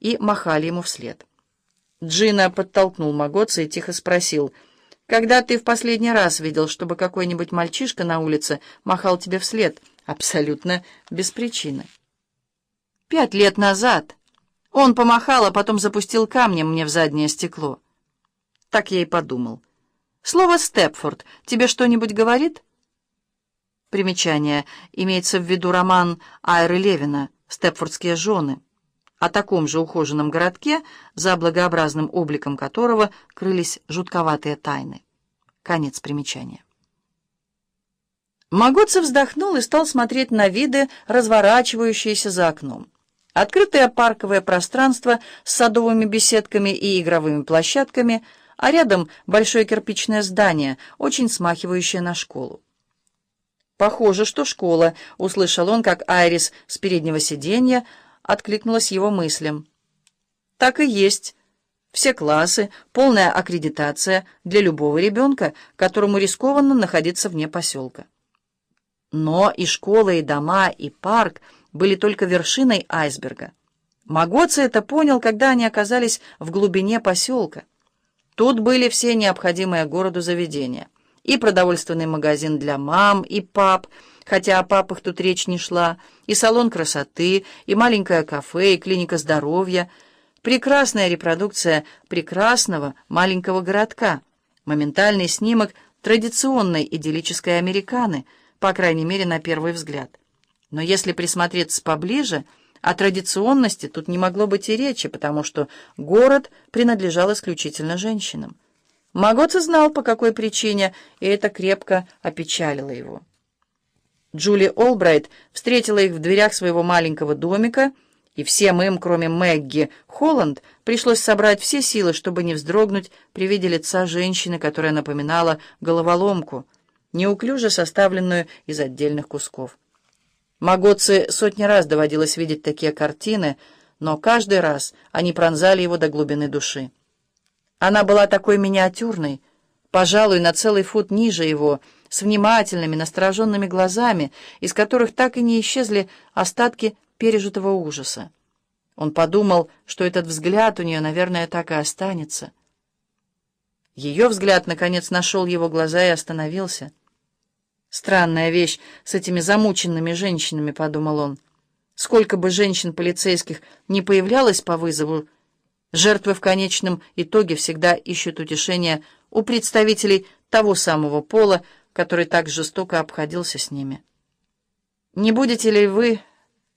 и махали ему вслед. Джина подтолкнул Магоца и тихо спросил, «Когда ты в последний раз видел, чтобы какой-нибудь мальчишка на улице махал тебе вслед?» Абсолютно без причины. «Пять лет назад. Он помахал, а потом запустил камнем мне в заднее стекло». Так я и подумал. «Слово «Степфорд» тебе что-нибудь говорит?» Примечание. Имеется в виду роман Айры Левина «Степфордские жены» о таком же ухоженном городке, за благообразным обликом которого крылись жутковатые тайны. Конец примечания. Магоцев вздохнул и стал смотреть на виды, разворачивающиеся за окном. Открытое парковое пространство с садовыми беседками и игровыми площадками, а рядом большое кирпичное здание, очень смахивающее на школу. «Похоже, что школа», — услышал он, как Айрис с переднего сиденья откликнулась его мыслям. Так и есть. Все классы, полная аккредитация для любого ребенка, которому рискованно находиться вне поселка. Но и школа, и дома, и парк были только вершиной айсберга. Магоци это понял, когда они оказались в глубине поселка. Тут были все необходимые городу заведения. И продовольственный магазин для мам и пап — хотя о папах тут речь не шла, и салон красоты, и маленькое кафе, и клиника здоровья. Прекрасная репродукция прекрасного маленького городка. Моментальный снимок традиционной идиллической американы, по крайней мере, на первый взгляд. Но если присмотреться поближе, о традиционности тут не могло быть и речи, потому что город принадлежал исключительно женщинам. Магоца знал, по какой причине, и это крепко опечалило его. Джули Олбрайт встретила их в дверях своего маленького домика, и всем им, кроме Мэгги Холланд, пришлось собрать все силы, чтобы не вздрогнуть при виде лица женщины, которая напоминала головоломку, неуклюже составленную из отдельных кусков. Магоци сотни раз доводилось видеть такие картины, но каждый раз они пронзали его до глубины души. Она была такой миниатюрной, пожалуй, на целый фут ниже его — с внимательными, настороженными глазами, из которых так и не исчезли остатки пережитого ужаса. Он подумал, что этот взгляд у нее, наверное, так и останется. Ее взгляд, наконец, нашел его глаза и остановился. «Странная вещь с этими замученными женщинами», — подумал он. «Сколько бы женщин-полицейских не появлялось по вызову, жертвы в конечном итоге всегда ищут утешения у представителей того самого пола, который так жестоко обходился с ними. Не будете ли вы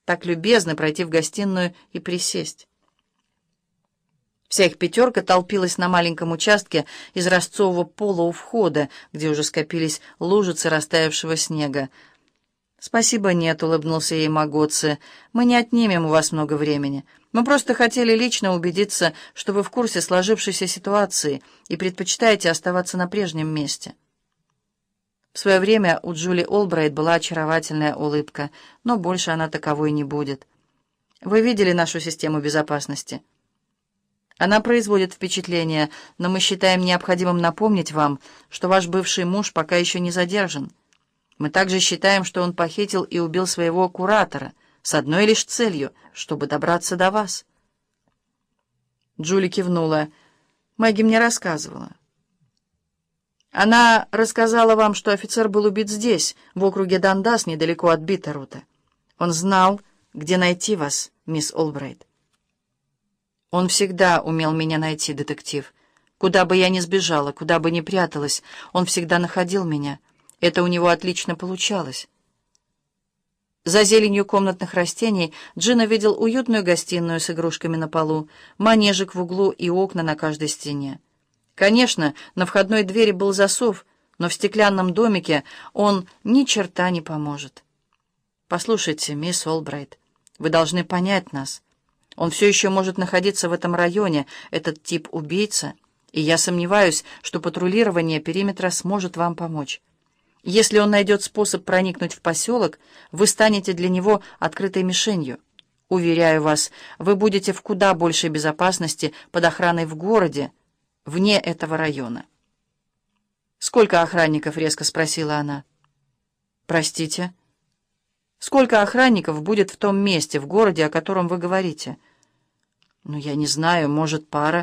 так любезны пройти в гостиную и присесть? Вся их пятерка толпилась на маленьком участке из ростцового пола у входа, где уже скопились лужицы растаявшего снега. «Спасибо, нет», — улыбнулся ей Магоци. «Мы не отнимем у вас много времени. Мы просто хотели лично убедиться, что вы в курсе сложившейся ситуации и предпочитаете оставаться на прежнем месте». В свое время у Джули Олбрайт была очаровательная улыбка, но больше она таковой не будет. Вы видели нашу систему безопасности? Она производит впечатление, но мы считаем необходимым напомнить вам, что ваш бывший муж пока еще не задержан. Мы также считаем, что он похитил и убил своего куратора с одной лишь целью, чтобы добраться до вас. Джули кивнула. Мэгги мне рассказывала. Она рассказала вам, что офицер был убит здесь, в округе Дандас, недалеко от Биттерута. Он знал, где найти вас, мисс Олбрайт. Он всегда умел меня найти, детектив. Куда бы я ни сбежала, куда бы ни пряталась, он всегда находил меня. Это у него отлично получалось. За зеленью комнатных растений Джина видел уютную гостиную с игрушками на полу, манежик в углу и окна на каждой стене. Конечно, на входной двери был засов, но в стеклянном домике он ни черта не поможет. Послушайте, мисс Олбрайт, вы должны понять нас. Он все еще может находиться в этом районе, этот тип убийца, и я сомневаюсь, что патрулирование периметра сможет вам помочь. Если он найдет способ проникнуть в поселок, вы станете для него открытой мишенью. Уверяю вас, вы будете в куда большей безопасности под охраной в городе, вне этого района. «Сколько охранников?» — резко спросила она. «Простите?» «Сколько охранников будет в том месте, в городе, о котором вы говорите?» «Ну, я не знаю, может, пара